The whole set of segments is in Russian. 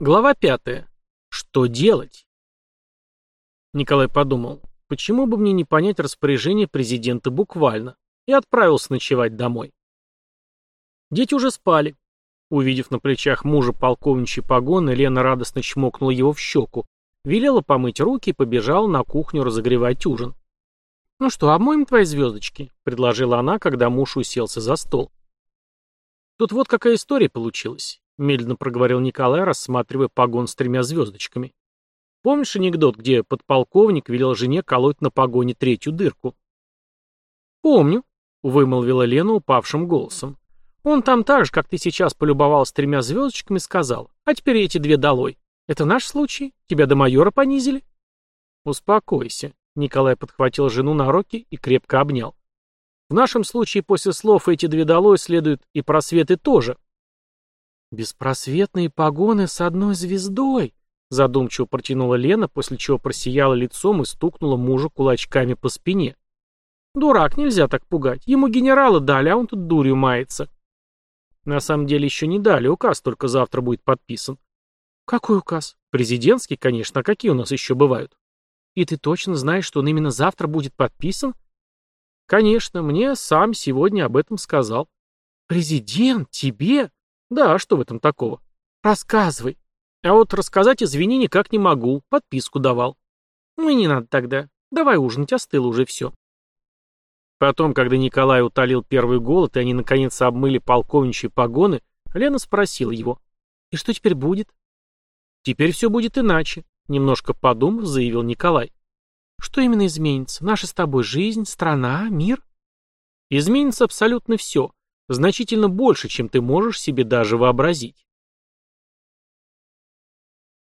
Глава пятая. Что делать? Николай подумал, почему бы мне не понять распоряжение президента буквально, и отправился ночевать домой. Дети уже спали. Увидев на плечах мужа полковничьи погоны, Лена радостно чмокнула его в щеку, велела помыть руки и побежала на кухню разогревать ужин. «Ну что, обмоем твои звездочки?» — предложила она, когда муж уселся за стол. Тут вот какая история получилась. — медленно проговорил Николай, рассматривая погон с тремя звездочками. «Помнишь анекдот, где подполковник велел жене колоть на погоне третью дырку?» «Помню», — вымолвила Лена упавшим голосом. «Он там так же, как ты сейчас полюбовался тремя звездочками, сказал. А теперь эти две долой. Это наш случай? Тебя до майора понизили?» «Успокойся», — Николай подхватил жену на руки и крепко обнял. «В нашем случае после слов «эти две долой» следуют и просветы тоже». «Беспросветные погоны с одной звездой», — задумчиво протянула Лена, после чего просияла лицом и стукнула мужа кулачками по спине. «Дурак, нельзя так пугать. Ему генерала дали, а он тут дурью мается». «На самом деле еще не дали, указ только завтра будет подписан». «Какой указ? Президентский, конечно, а какие у нас еще бывают?» «И ты точно знаешь, что он именно завтра будет подписан?» «Конечно, мне сам сегодня об этом сказал». «Президент? Тебе?» Да, а что в этом такого? Рассказывай. А вот рассказать, извини, никак не могу. Подписку давал. Ну и не надо тогда. Давай ужинать, остыло уже все. Потом, когда Николай утолил первый голод, и они наконец обмыли полковничьи погоны, Лена спросила его. «И что теперь будет?» «Теперь все будет иначе», — немножко подумав, заявил Николай. «Что именно изменится? Наша с тобой жизнь, страна, мир?» «Изменится абсолютно все. Значительно больше, чем ты можешь себе даже вообразить.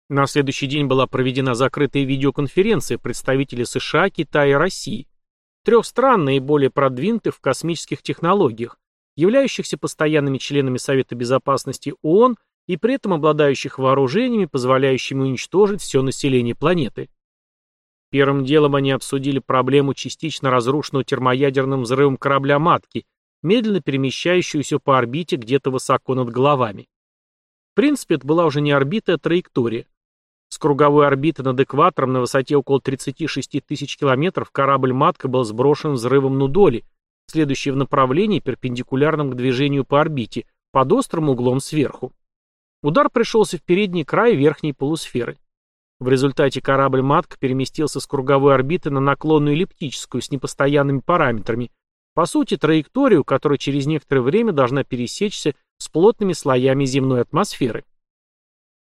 На следующий день была проведена закрытая видеоконференция представителей США, Китая и России, трех стран, наиболее продвинутых в космических технологиях, являющихся постоянными членами Совета Безопасности ООН и при этом обладающих вооружениями, позволяющими уничтожить все население планеты. Первым делом они обсудили проблему частично разрушенного термоядерным взрывом корабля-матки медленно перемещающуюся по орбите где-то высоко над головами. В принципе, это была уже не орбита, а траектория. С круговой орбиты над экватором на высоте около 36 тысяч километров корабль-матка был сброшен взрывом Нудоли, следующий в направлении, перпендикулярном к движению по орбите, под острым углом сверху. Удар пришелся в передний край верхней полусферы. В результате корабль-матка переместился с круговой орбиты на наклонную эллиптическую с непостоянными параметрами, по сути, траекторию, которая через некоторое время должна пересечься с плотными слоями земной атмосферы.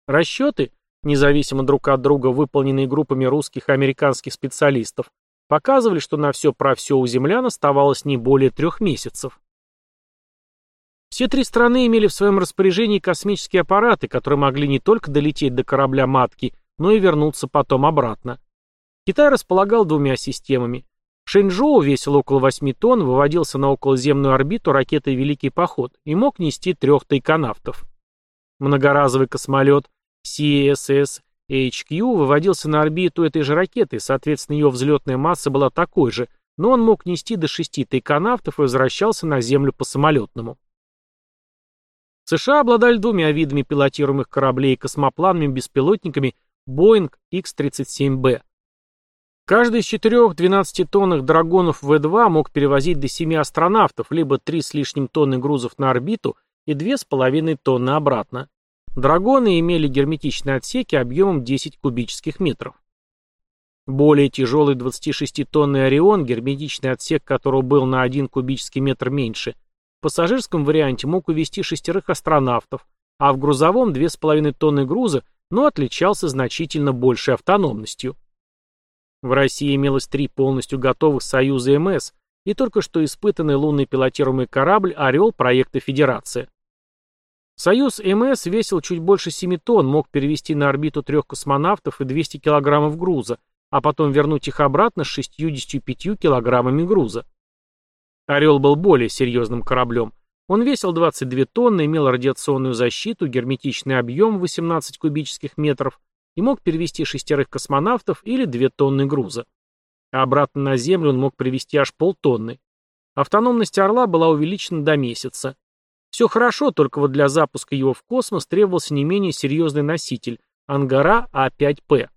Расчеты, независимо друг от друга выполненные группами русских и американских специалистов, показывали, что на все про все у землян оставалось не более трех месяцев. Все три страны имели в своем распоряжении космические аппараты, которые могли не только долететь до корабля-матки, но и вернуться потом обратно. Китай располагал двумя системами Шэньчжоу весил около 8 тонн, выводился на околоземную орбиту ракетой «Великий поход» и мог нести трех тайконавтов. Многоразовый космолет CSS HQ выводился на орбиту этой же ракеты, соответственно, ее взлетная масса была такой же, но он мог нести до шести тайконавтов и возвращался на Землю по самолетному. США обладали двумя видами пилотируемых кораблей и космопланами-беспилотниками Boeing X-37B. Каждый из четырех 12-тонных драгонов В-2 мог перевозить до семи астронавтов, либо три с лишним тонны грузов на орбиту и две с половиной тонны обратно. Драгоны имели герметичные отсеки объемом 10 кубических метров. Более тяжелый 26-тонный Орион, герметичный отсек которого был на 1 кубический метр меньше, в пассажирском варианте мог увезти шестерых астронавтов, а в грузовом 2,5 тонны груза, но отличался значительно большей автономностью. В России имелось три полностью готовых «Союза МС» и только что испытанный лунный пилотируемый корабль «Орел» проекта «Федерация». «Союз МС» весил чуть больше 7 тонн, мог перевести на орбиту трех космонавтов и 200 килограммов груза, а потом вернуть их обратно с 65 килограммами груза. «Орел» был более серьезным кораблем. Он весил 22 тонны, имел радиационную защиту, герметичный объем 18 кубических метров, и мог перевести шестерых космонавтов или две тонны груза. А обратно на Землю он мог привезти аж полтонны. Автономность «Орла» была увеличена до месяца. Все хорошо, только вот для запуска его в космос требовался не менее серьезный носитель – Ангара А5П.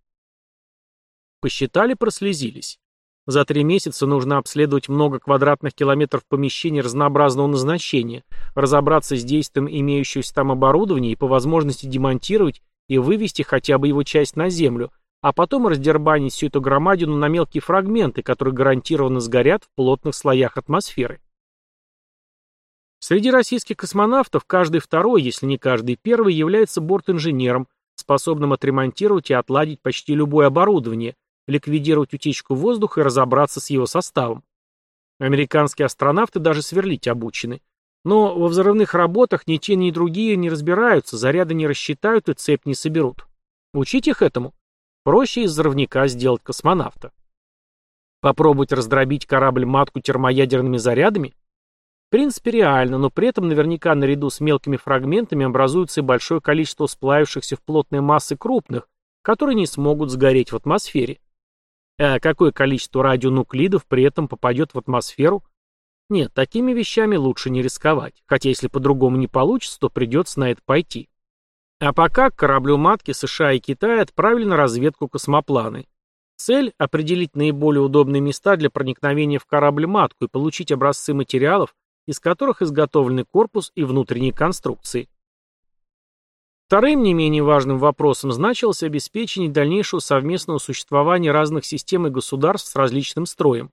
Посчитали, прослезились. За три месяца нужно обследовать много квадратных километров помещений разнообразного назначения, разобраться с действием имеющегося там оборудования и по возможности демонтировать и вывести хотя бы его часть на Землю, а потом раздербанить всю эту громадину на мелкие фрагменты, которые гарантированно сгорят в плотных слоях атмосферы. Среди российских космонавтов каждый второй, если не каждый первый, является бортинженером, способным отремонтировать и отладить почти любое оборудование, ликвидировать утечку воздуха и разобраться с его составом. Американские астронавты даже сверлить обучены. Но во взрывных работах ни те, ни другие не разбираются, заряды не рассчитают и цепь не соберут. Учить их этому. Проще из взрывника сделать космонавта. Попробовать раздробить корабль-матку термоядерными зарядами? В принципе, реально, но при этом наверняка наряду с мелкими фрагментами образуется и большое количество сплавившихся в плотные массы крупных, которые не смогут сгореть в атмосфере. А какое количество радионуклидов при этом попадет в атмосферу? Нет, такими вещами лучше не рисковать, хотя если по-другому не получится, то придется на это пойти. А пока к кораблю матки США и Китай отправили на разведку космопланы. Цель – определить наиболее удобные места для проникновения в корабль-матку и получить образцы материалов, из которых изготовлены корпус и внутренние конструкции. Вторым не менее важным вопросом значилось обеспечение дальнейшего совместного существования разных систем и государств с различным строем.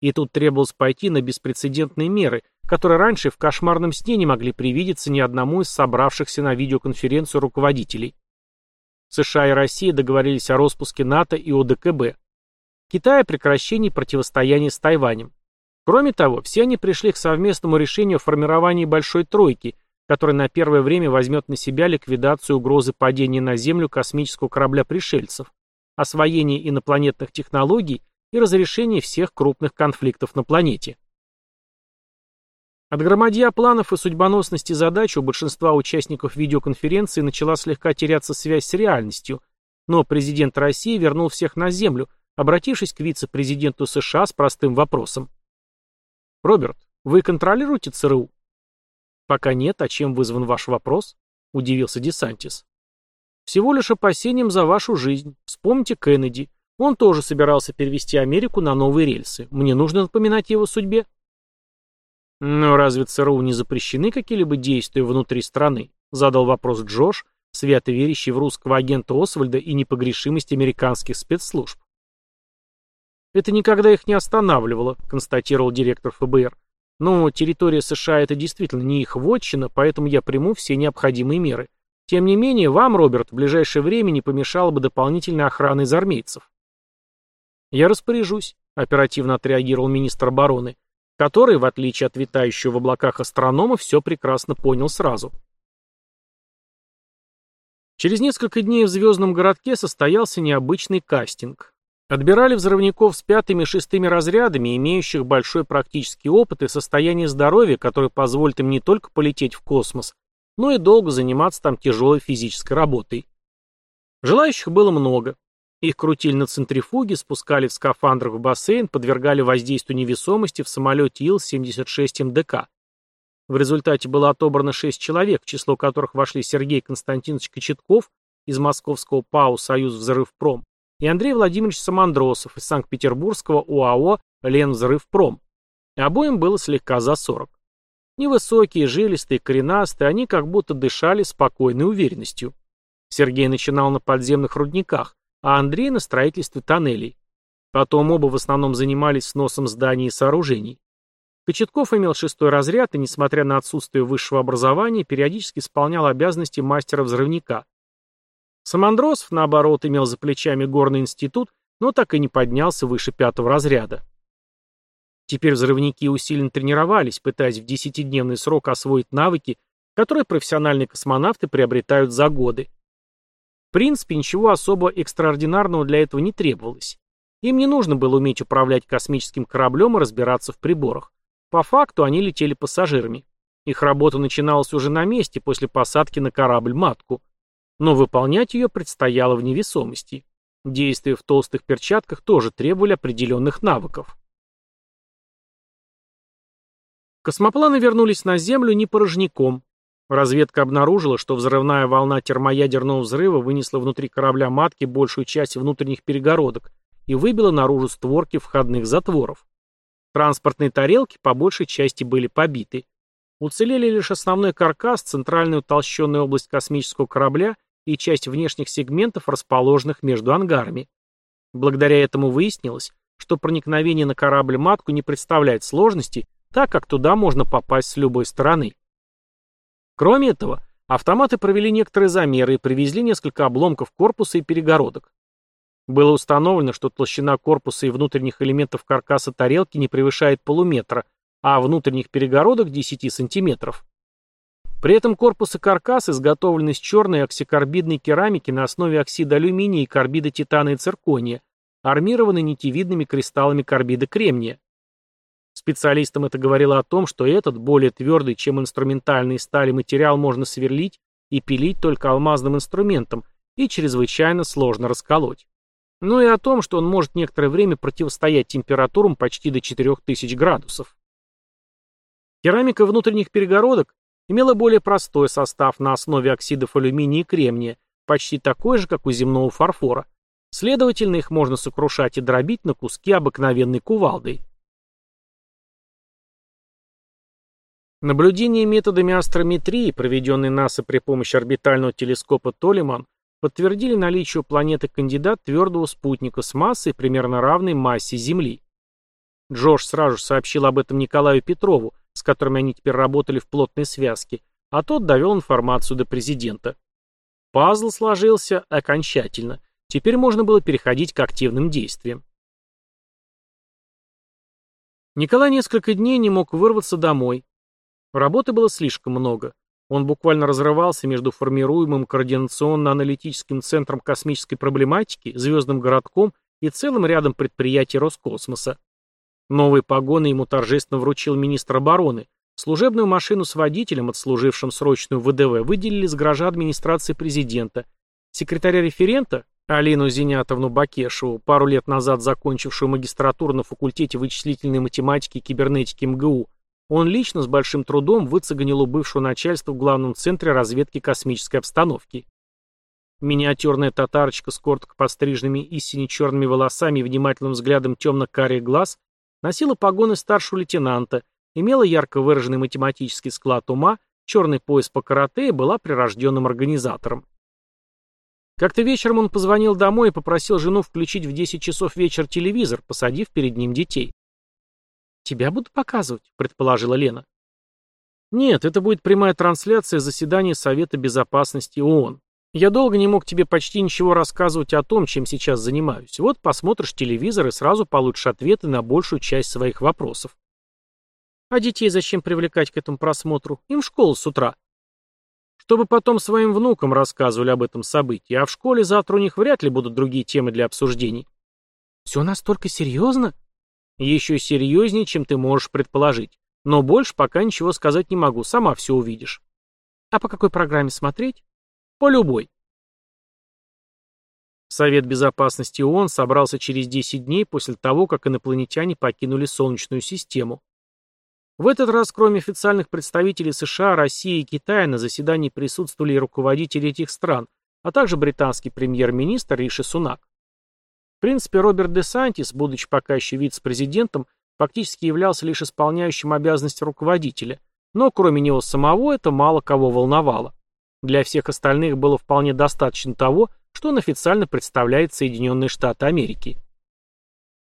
И тут требовалось пойти на беспрецедентные меры, которые раньше в кошмарном сне не могли привидеться ни одному из собравшихся на видеоконференцию руководителей. США и Россия договорились о распуске НАТО и ОДКБ. Китай о прекращении противостояния с Тайванем. Кроме того, все они пришли к совместному решению о формировании Большой Тройки – который на первое время возьмет на себя ликвидацию угрозы падения на Землю космического корабля пришельцев, освоение инопланетных технологий и разрешение всех крупных конфликтов на планете. От громадья планов и судьбоносности задач у большинства участников видеоконференции начала слегка теряться связь с реальностью, но президент России вернул всех на Землю, обратившись к вице-президенту США с простым вопросом. «Роберт, вы контролируете ЦРУ?» «Пока нет, а чем вызван ваш вопрос?» – удивился Десантис. «Всего лишь опасением за вашу жизнь. Вспомните Кеннеди. Он тоже собирался перевести Америку на новые рельсы. Мне нужно напоминать его судьбе». «Но разве ЦРУ не запрещены какие-либо действия внутри страны?» – задал вопрос Джош, свято верящий в русского агента Освальда и непогрешимость американских спецслужб. «Это никогда их не останавливало», – констатировал директор ФБР. Но территория США это действительно не их вотчина, поэтому я приму все необходимые меры. Тем не менее, вам, Роберт, в ближайшее время не помешала бы дополнительная охрана из армейцев. Я распоряжусь, оперативно отреагировал министр обороны, который, в отличие от витающего в облаках астронома, все прекрасно понял сразу. Через несколько дней в звездном городке состоялся необычный кастинг. Отбирали взрывников с пятыми и шестыми разрядами, имеющих большой практический опыт и состояние здоровья, которое позволит им не только полететь в космос, но и долго заниматься там тяжелой физической работой. Желающих было много. Их крутили на центрифуге, спускали в скафандрах в бассейн, подвергали воздействию невесомости в самолете Ил-76 МДК. В результате было отобрано шесть человек, в число которых вошли Сергей Константинович Кочетков из московского ПАУ «Союз Взрывпром», и Андрей Владимирович Самандросов из Санкт-Петербургского УАО «Ленвзрывпром». Обоим было слегка за 40. Невысокие, жилистые, коренастые, они как будто дышали спокойной уверенностью. Сергей начинал на подземных рудниках, а Андрей на строительстве тоннелей. Потом оба в основном занимались сносом зданий и сооружений. Кочетков имел шестой разряд и, несмотря на отсутствие высшего образования, периодически исполнял обязанности мастера-взрывника. Самандросов, наоборот, имел за плечами горный институт, но так и не поднялся выше пятого разряда. Теперь взрывники усиленно тренировались, пытаясь в десятидневный срок освоить навыки, которые профессиональные космонавты приобретают за годы. В принципе, ничего особо экстраординарного для этого не требовалось. Им не нужно было уметь управлять космическим кораблем и разбираться в приборах. По факту они летели пассажирами. Их работа начиналась уже на месте после посадки на корабль-матку но выполнять ее предстояло в невесомости. Действия в толстых перчатках тоже требовали определенных навыков. Космопланы вернулись на Землю не порожняком. Разведка обнаружила, что взрывная волна термоядерного взрыва вынесла внутри корабля матки большую часть внутренних перегородок и выбила наружу створки входных затворов. Транспортные тарелки по большей части были побиты. Уцелели лишь основной каркас, центральная утолщенная область космического корабля и часть внешних сегментов, расположенных между ангарами. Благодаря этому выяснилось, что проникновение на корабль-матку не представляет сложности, так как туда можно попасть с любой стороны. Кроме этого, автоматы провели некоторые замеры и привезли несколько обломков корпуса и перегородок. Было установлено, что толщина корпуса и внутренних элементов каркаса тарелки не превышает полуметра, а внутренних перегородок 10 сантиметров. При этом корпус и каркас изготовлены из черной оксикарбидной керамики на основе оксида алюминия и карбида титана и циркония, армированы нитевидными кристаллами карбида кремния. Специалистам это говорило о том, что этот, более твердый, чем инструментальный стали материал можно сверлить и пилить только алмазным инструментом и чрезвычайно сложно расколоть. Ну и о том, что он может некоторое время противостоять температурам почти до 4000 градусов. Керамика внутренних перегородок имела более простой состав на основе оксидов алюминия и кремния, почти такой же, как у земного фарфора. Следовательно, их можно сокрушать и дробить на куски обыкновенной кувалдой. Наблюдения методами астрометрии, проведенные НАСА при помощи орбитального телескопа Толеман, подтвердили наличие у планеты кандидат твердого спутника с массой, примерно равной массе Земли. Джош сразу сообщил об этом Николаю Петрову, с которым они теперь работали в плотной связке, а тот довел информацию до президента. Пазл сложился окончательно. Теперь можно было переходить к активным действиям. Николай несколько дней не мог вырваться домой. Работы было слишком много. Он буквально разрывался между формируемым координационно-аналитическим центром космической проблематики, звездным городком и целым рядом предприятий Роскосмоса. Новые погоны ему торжественно вручил министр обороны. Служебную машину с водителем, отслужившим срочную ВДВ, выделили с гаража администрации президента. Секретаря-референта, Алину Зинятовну Бакешеву, пару лет назад закончившую магистратуру на факультете вычислительной математики и кибернетики МГУ, он лично с большим трудом выцеганил у бывшего начальства в главном центре разведки космической обстановки. Миниатюрная татарочка с коротко постриженными и сине-черными волосами и внимательным взглядом темно-карих глаз носила погоны старшего лейтенанта, имела ярко выраженный математический склад ума, черный пояс по карате и была прирожденным организатором. Как-то вечером он позвонил домой и попросил жену включить в 10 часов вечера телевизор, посадив перед ним детей. «Тебя будут показывать», — предположила Лена. «Нет, это будет прямая трансляция заседания Совета Безопасности ООН. Я долго не мог тебе почти ничего рассказывать о том, чем сейчас занимаюсь. Вот посмотришь телевизор и сразу получишь ответы на большую часть своих вопросов. А детей зачем привлекать к этому просмотру? Им в школу с утра. Чтобы потом своим внукам рассказывали об этом событии, а в школе завтра у них вряд ли будут другие темы для обсуждений. Все настолько серьезно? Еще серьезнее, чем ты можешь предположить. Но больше пока ничего сказать не могу, сама все увидишь. А по какой программе смотреть? По любой. Совет Безопасности ООН собрался через 10 дней после того, как инопланетяне покинули Солнечную систему. В этот раз, кроме официальных представителей США, России и Китая, на заседании присутствовали и руководители этих стран, а также британский премьер-министр Риши Сунак. В принципе, Роберт де Сантис, будучи пока еще вице-президентом, фактически являлся лишь исполняющим обязанности руководителя, но кроме него самого это мало кого волновало. Для всех остальных было вполне достаточно того, что он официально представляет Соединенные Штаты Америки.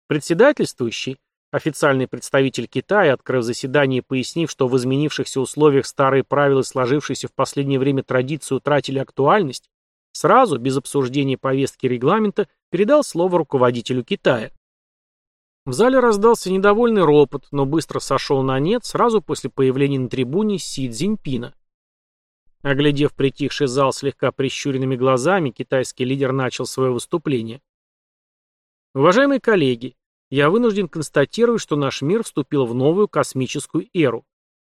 Председательствующий, официальный представитель Китая, открыв заседание и пояснив, что в изменившихся условиях старые правила, сложившиеся в последнее время традиции, утратили актуальность, Сразу, без обсуждения повестки регламента, передал слово руководителю Китая. В зале раздался недовольный ропот, но быстро сошел на нет сразу после появления на трибуне Си Цзиньпина. Оглядев притихший зал слегка прищуренными глазами, китайский лидер начал свое выступление. Уважаемые коллеги, я вынужден констатировать, что наш мир вступил в новую космическую эру.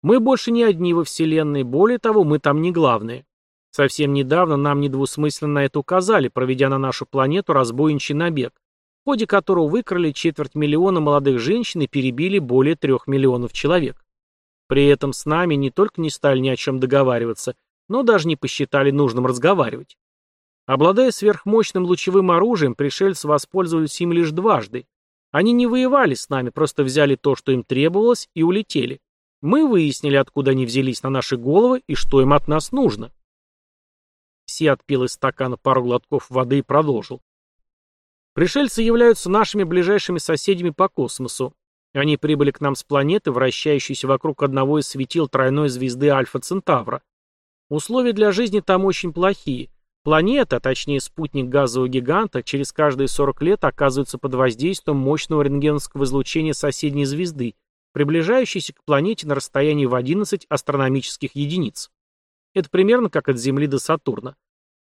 Мы больше не одни во Вселенной, более того, мы там не главные. Совсем недавно нам недвусмысленно на это указали, проведя на нашу планету разбойничий набег, в ходе которого выкрали четверть миллиона молодых женщин и перебили более трех миллионов человек. При этом с нами не только не стали ни о чем договариваться, но даже не посчитали нужным разговаривать. Обладая сверхмощным лучевым оружием, пришельцы воспользовались им лишь дважды. Они не воевали с нами, просто взяли то, что им требовалось, и улетели. Мы выяснили, откуда они взялись на наши головы и что им от нас нужно. Си отпил из стакана пару глотков воды и продолжил. Пришельцы являются нашими ближайшими соседями по космосу. Они прибыли к нам с планеты, вращающейся вокруг одного из светил тройной звезды Альфа Центавра. Условия для жизни там очень плохие. Планета, а точнее спутник газового гиганта, через каждые 40 лет оказывается под воздействием мощного рентгеновского излучения соседней звезды, приближающейся к планете на расстоянии в 11 астрономических единиц. Это примерно как от Земли до Сатурна.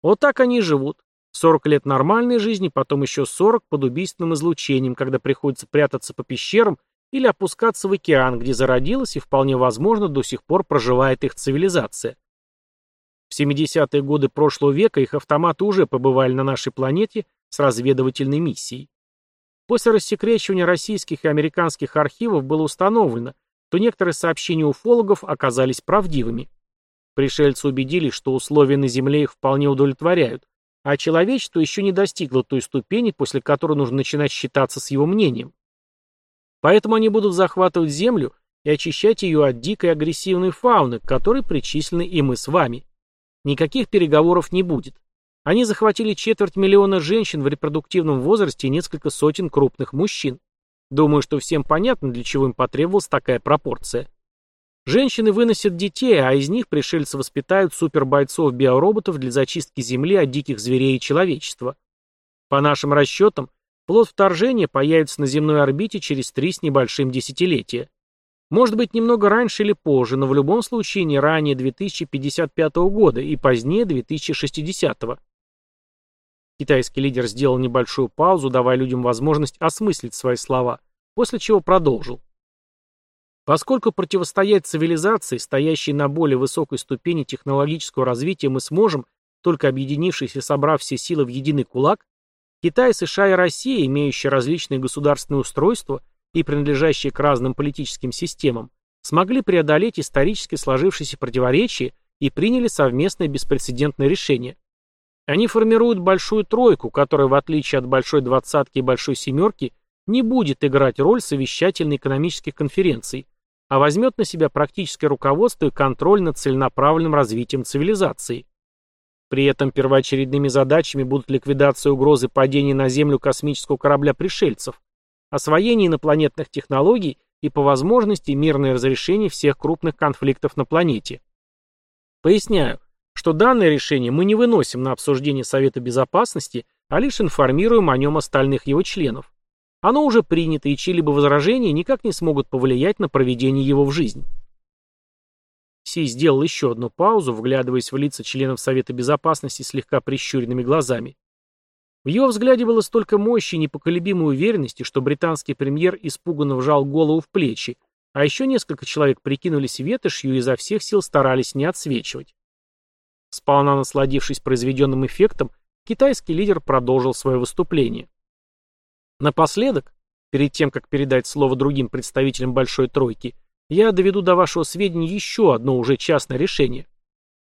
Вот так они и живут. 40 лет нормальной жизни, потом еще 40 под убийственным излучением, когда приходится прятаться по пещерам или опускаться в океан, где зародилась и вполне возможно до сих пор проживает их цивилизация. В 70-е годы прошлого века их автоматы уже побывали на нашей планете с разведывательной миссией. После рассекречивания российских и американских архивов было установлено, что некоторые сообщения уфологов оказались правдивыми. Пришельцы убедились, что условия на Земле их вполне удовлетворяют, а человечество еще не достигло той ступени, после которой нужно начинать считаться с его мнением. Поэтому они будут захватывать Землю и очищать ее от дикой агрессивной фауны, к которой причислены и мы с вами. Никаких переговоров не будет. Они захватили четверть миллиона женщин в репродуктивном возрасте и несколько сотен крупных мужчин. Думаю, что всем понятно, для чего им потребовалась такая пропорция. Женщины выносят детей, а из них пришельцы воспитают супербойцов-биороботов для зачистки Земли от диких зверей и человечества. По нашим расчетам, плод вторжения появится на земной орбите через три с небольшим десятилетия. Может быть, немного раньше или позже, но в любом случае не ранее 2055 года и позднее 2060. Китайский лидер сделал небольшую паузу, давая людям возможность осмыслить свои слова, после чего продолжил. Поскольку противостоять цивилизации, стоящей на более высокой ступени технологического развития, мы сможем, только объединившись и собрав все силы в единый кулак, Китай, США и Россия, имеющие различные государственные устройства, и принадлежащие к разным политическим системам, смогли преодолеть исторически сложившиеся противоречия и приняли совместное беспрецедентное решение. Они формируют большую тройку, которая, в отличие от большой двадцатки и большой семерки, не будет играть роль совещательной экономических конференций, а возьмет на себя практическое руководство и контроль над целенаправленным развитием цивилизации. При этом первоочередными задачами будут ликвидация угрозы падения на Землю космического корабля пришельцев, освоение инопланетных технологий и по возможности мирное разрешение всех крупных конфликтов на планете. Поясняю, что данное решение мы не выносим на обсуждение Совета Безопасности, а лишь информируем о нем остальных его членов. Оно уже принято, и чьи-либо возражения никак не смогут повлиять на проведение его в жизнь. Си сделал еще одну паузу, вглядываясь в лица членов Совета Безопасности слегка прищуренными глазами. В его взгляде было столько мощи и непоколебимой уверенности, что британский премьер испуганно вжал голову в плечи, а еще несколько человек прикинулись ветошью и изо всех сил старались не отсвечивать. Сполна насладившись произведенным эффектом, китайский лидер продолжил свое выступление. Напоследок, перед тем, как передать слово другим представителям Большой Тройки, я доведу до вашего сведения еще одно уже частное решение.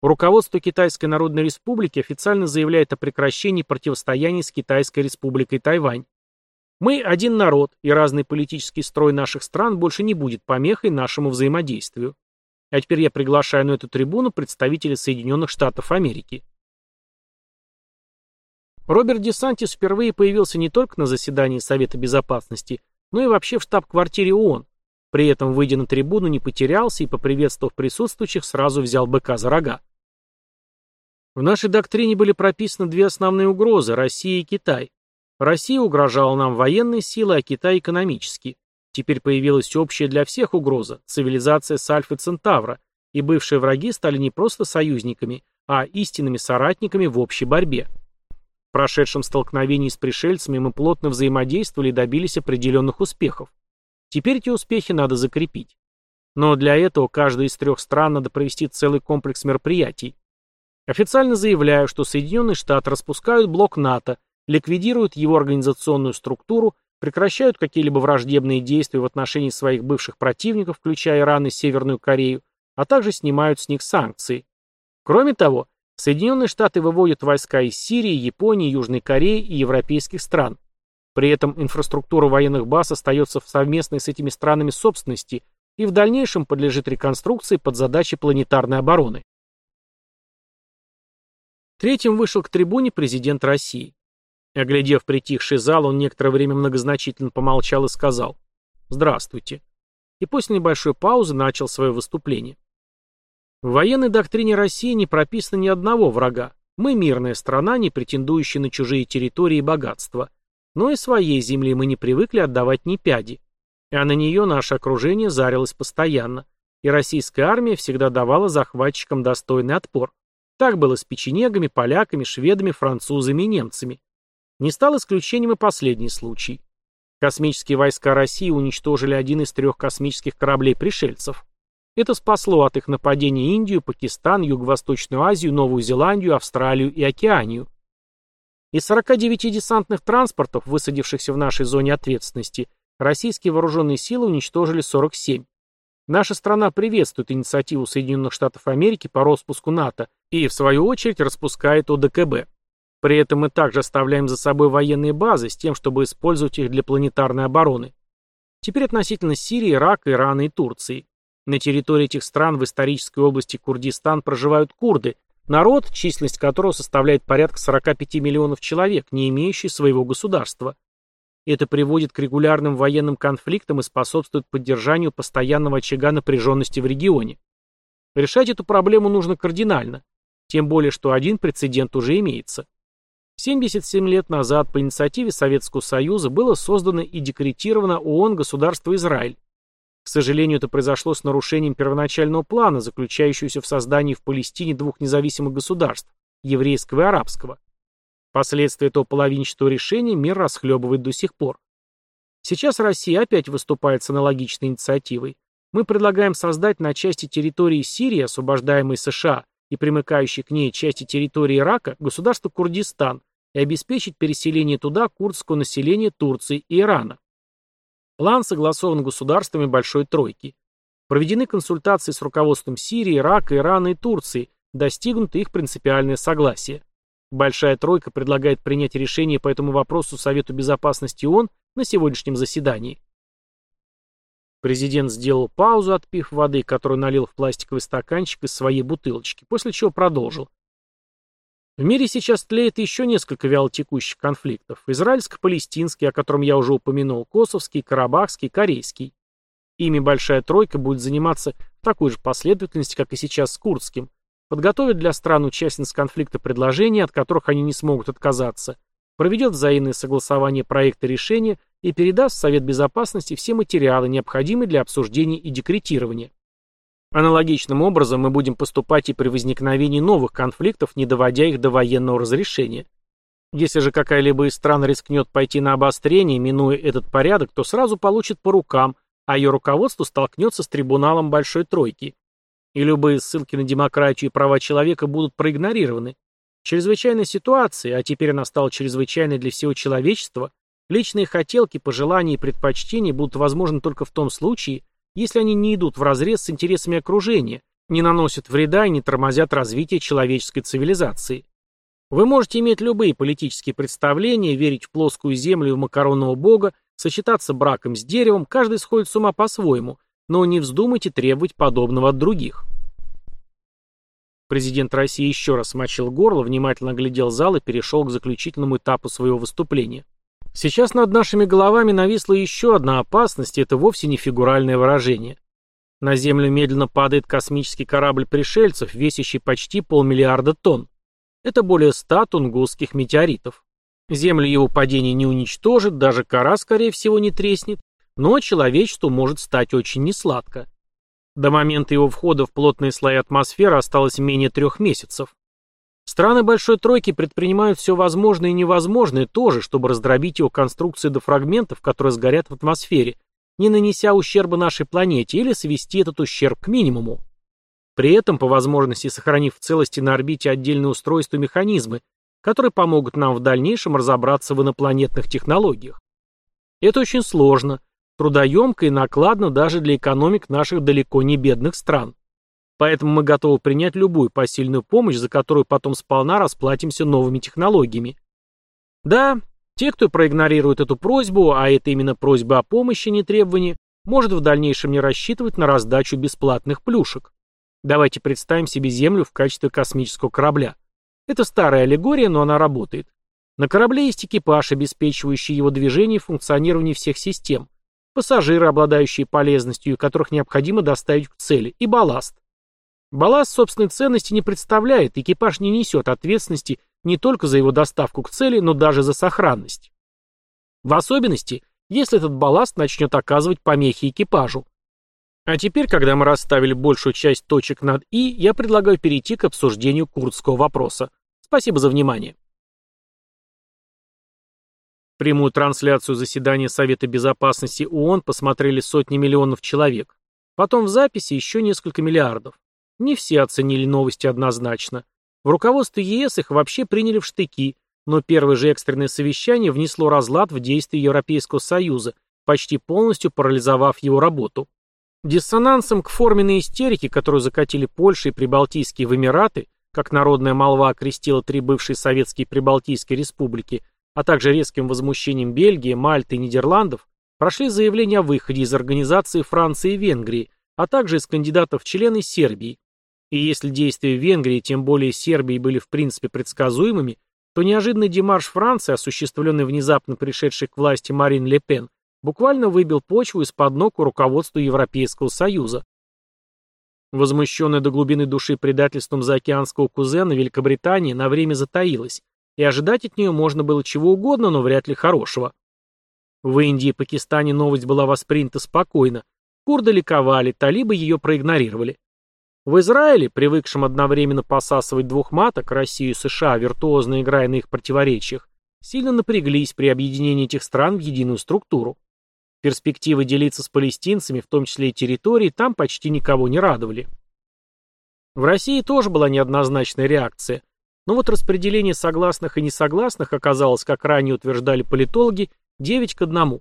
Руководство Китайской Народной Республики официально заявляет о прекращении противостояния с Китайской Республикой Тайвань. Мы один народ, и разный политический строй наших стран больше не будет помехой нашему взаимодействию. А теперь я приглашаю на эту трибуну представителей Соединенных Штатов Америки. Роберт Десантис впервые появился не только на заседании Совета Безопасности, но и вообще в штаб-квартире ООН. При этом, выйдя на трибуну, не потерялся и, поприветствовав присутствующих, сразу взял быка за рога. В нашей доктрине были прописаны две основные угрозы – Россия и Китай. Россия угрожала нам военной силой, а Китай – экономически. Теперь появилась общая для всех угроза – цивилизация с Центавра, и бывшие враги стали не просто союзниками, а истинными соратниками в общей борьбе. В прошедшем столкновении с пришельцами мы плотно взаимодействовали и добились определенных успехов. Теперь эти успехи надо закрепить. Но для этого каждой из трех стран надо провести целый комплекс мероприятий, Официально заявляю, что Соединенные Штаты распускают блок НАТО, ликвидируют его организационную структуру прекращают какие-либо враждебные действия в отношении своих бывших противников, включая Иран и Северную Корею, а также снимают с них санкции. Кроме того, Соединенные Штаты выводят войска из Сирии, Японии, Южной Кореи и европейских стран. При этом инфраструктура военных баз остается в совместной с этими странами собственности и в дальнейшем подлежит реконструкции под задачи планетарной обороны. Третьим вышел к трибуне президент России. Оглядев притихший зал, он некоторое время многозначительно помолчал и сказал «Здравствуйте». И после небольшой паузы начал свое выступление. В военной доктрине России не прописано ни одного врага. Мы мирная страна, не претендующая на чужие территории и богатства. Но и своей земли мы не привыкли отдавать ни пяди. А на нее наше окружение зарилось постоянно. И российская армия всегда давала захватчикам достойный отпор. Так было с печенегами, поляками, шведами, французами и немцами. Не стал исключением и последний случай. Космические войска России уничтожили один из трех космических кораблей пришельцев. Это спасло от их нападения Индию, Пакистан, Юго-Восточную Азию, Новую Зеландию, Австралию и Океанию. Из 49 десантных транспортов, высадившихся в нашей зоне ответственности, российские вооруженные силы уничтожили 47. Наша страна приветствует инициативу Соединенных Штатов Америки по распуску НАТО и, в свою очередь, распускает ОДКБ. При этом мы также оставляем за собой военные базы с тем, чтобы использовать их для планетарной обороны. Теперь относительно Сирии, Ирака, Ирана и Турции. На территории этих стран в исторической области Курдистан проживают курды, народ, численность которого составляет порядка 45 миллионов человек, не имеющий своего государства. Это приводит к регулярным военным конфликтам и способствует поддержанию постоянного очага напряженности в регионе. Решать эту проблему нужно кардинально, тем более что один прецедент уже имеется. 77 лет назад по инициативе Советского Союза было создано и декретировано ООН государство Израиль. К сожалению, это произошло с нарушением первоначального плана, заключающегося в создании в Палестине двух независимых государств – еврейского и арабского. Последствия этого половинчатого решения мир расхлебывает до сих пор. Сейчас Россия опять выступает с аналогичной инициативой. Мы предлагаем создать на части территории Сирии, освобождаемой США, и примыкающей к ней части территории Ирака, государство Курдистан, и обеспечить переселение туда курдского населения Турции и Ирана. План согласован государствами Большой Тройки. Проведены консультации с руководством Сирии, Ирака, Ирана и Турции, достигнуто их принципиальное согласие. Большая Тройка предлагает принять решение по этому вопросу Совету Безопасности ООН на сегодняшнем заседании. Президент сделал паузу, отпив воды, которую налил в пластиковый стаканчик из своей бутылочки, после чего продолжил. В мире сейчас тлеет еще несколько вялотекущих конфликтов. Израильско-палестинский, о котором я уже упомянул, Косовский, Карабахский, Корейский. Ими Большая Тройка будет заниматься в такой же последовательности, как и сейчас с Курдским. Подготовит для стран участниц конфликта предложения, от которых они не смогут отказаться. Проведет взаимное согласование проекта решения и передаст в Совет Безопасности все материалы, необходимые для обсуждения и декретирования. Аналогичным образом мы будем поступать и при возникновении новых конфликтов, не доводя их до военного разрешения. Если же какая-либо из стран рискнет пойти на обострение, минуя этот порядок, то сразу получит по рукам, а ее руководство столкнется с трибуналом Большой Тройки. И любые ссылки на демократию и права человека будут проигнорированы. Чрезвычайная ситуация, а теперь она стала чрезвычайной для всего человечества, личные хотелки, пожелания и предпочтения будут возможны только в том случае, если они не идут вразрез с интересами окружения, не наносят вреда и не тормозят развитие человеческой цивилизации. Вы можете иметь любые политические представления, верить в плоскую землю и в макаронного бога, сочетаться браком с деревом, каждый сходит с ума по-своему, но не вздумайте требовать подобного от других. Президент России еще раз смочил горло, внимательно глядел зал и перешел к заключительному этапу своего выступления. Сейчас над нашими головами нависла еще одна опасность, и это вовсе не фигуральное выражение. На Землю медленно падает космический корабль пришельцев, весящий почти полмиллиарда тонн. Это более ста тунгусских метеоритов. Землю его падение не уничтожит, даже кора, скорее всего, не треснет, но человечеству может стать очень несладко. До момента его входа в плотные слои атмосферы осталось менее трех месяцев. Страны Большой Тройки предпринимают все возможное и невозможное тоже, чтобы раздробить его конструкции до фрагментов, которые сгорят в атмосфере, не нанеся ущерба нашей планете или свести этот ущерб к минимуму. При этом, по возможности, сохранив в целости на орбите отдельные устройства и механизмы, которые помогут нам в дальнейшем разобраться в инопланетных технологиях. Это очень сложно, трудоемко и накладно даже для экономик наших далеко не бедных стран. Поэтому мы готовы принять любую посильную помощь, за которую потом сполна расплатимся новыми технологиями. Да, те, кто проигнорирует эту просьбу, а это именно просьба о помощи, не требование, может в дальнейшем не рассчитывать на раздачу бесплатных плюшек. Давайте представим себе Землю в качестве космического корабля. Это старая аллегория, но она работает. На корабле есть экипаж, обеспечивающий его движение и функционирование всех систем, пассажиры, обладающие полезностью, которых необходимо доставить к цели, и балласт. Балласт собственной ценности не представляет, экипаж не несет ответственности не только за его доставку к цели, но даже за сохранность. В особенности, если этот балласт начнет оказывать помехи экипажу. А теперь, когда мы расставили большую часть точек над «и», я предлагаю перейти к обсуждению курдского вопроса. Спасибо за внимание. Прямую трансляцию заседания Совета Безопасности ООН посмотрели сотни миллионов человек. Потом в записи еще несколько миллиардов. Не все оценили новости однозначно. В руководстве ЕС их вообще приняли в штыки, но первое же экстренное совещание внесло разлад в действия Европейского Союза, почти полностью парализовав его работу. Диссонансом к форменной истерике, которую закатили Польша и Прибалтийские в Эмираты, как народная молва окрестила три бывшие советские Прибалтийские республики, а также резким возмущением Бельгии, Мальты и Нидерландов, прошли заявления о выходе из организации Франции и Венгрии, а также из кандидатов в члены Сербии. И если действия Венгрии, тем более Сербии, были в принципе предсказуемыми, то неожиданный демарш Франции, осуществленный внезапно пришедшей к власти Марин Ле Пен, буквально выбил почву из-под ног у руководства Европейского Союза. Возмущенная до глубины души предательством заокеанского кузена, Великобритания на время затаилась, и ожидать от нее можно было чего угодно, но вряд ли хорошего. В Индии и Пакистане новость была воспринята спокойно, курды ликовали, талибы ее проигнорировали. В Израиле, привыкшем одновременно посасывать двух маток, Россию и США, виртуозно играя на их противоречиях, сильно напряглись при объединении этих стран в единую структуру. Перспективы делиться с палестинцами, в том числе и территорией, там почти никого не радовали. В России тоже была неоднозначная реакция, но вот распределение согласных и несогласных оказалось, как ранее утверждали политологи, 9 к 1.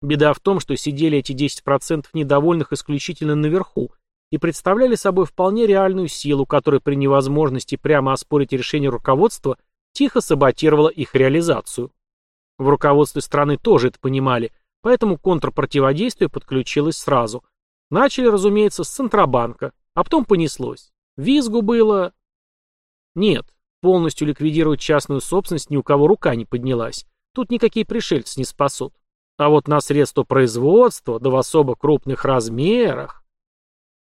Беда в том, что сидели эти 10% недовольных исключительно наверху, и представляли собой вполне реальную силу, которая при невозможности прямо оспорить решение руководства тихо саботировала их реализацию. В руководстве страны тоже это понимали, поэтому контрпротиводействие подключилось сразу. Начали, разумеется, с Центробанка, а потом понеслось. Визгу было... Нет, полностью ликвидировать частную собственность ни у кого рука не поднялась. Тут никакие пришельцы не спасут. А вот на средства производства, да в особо крупных размерах...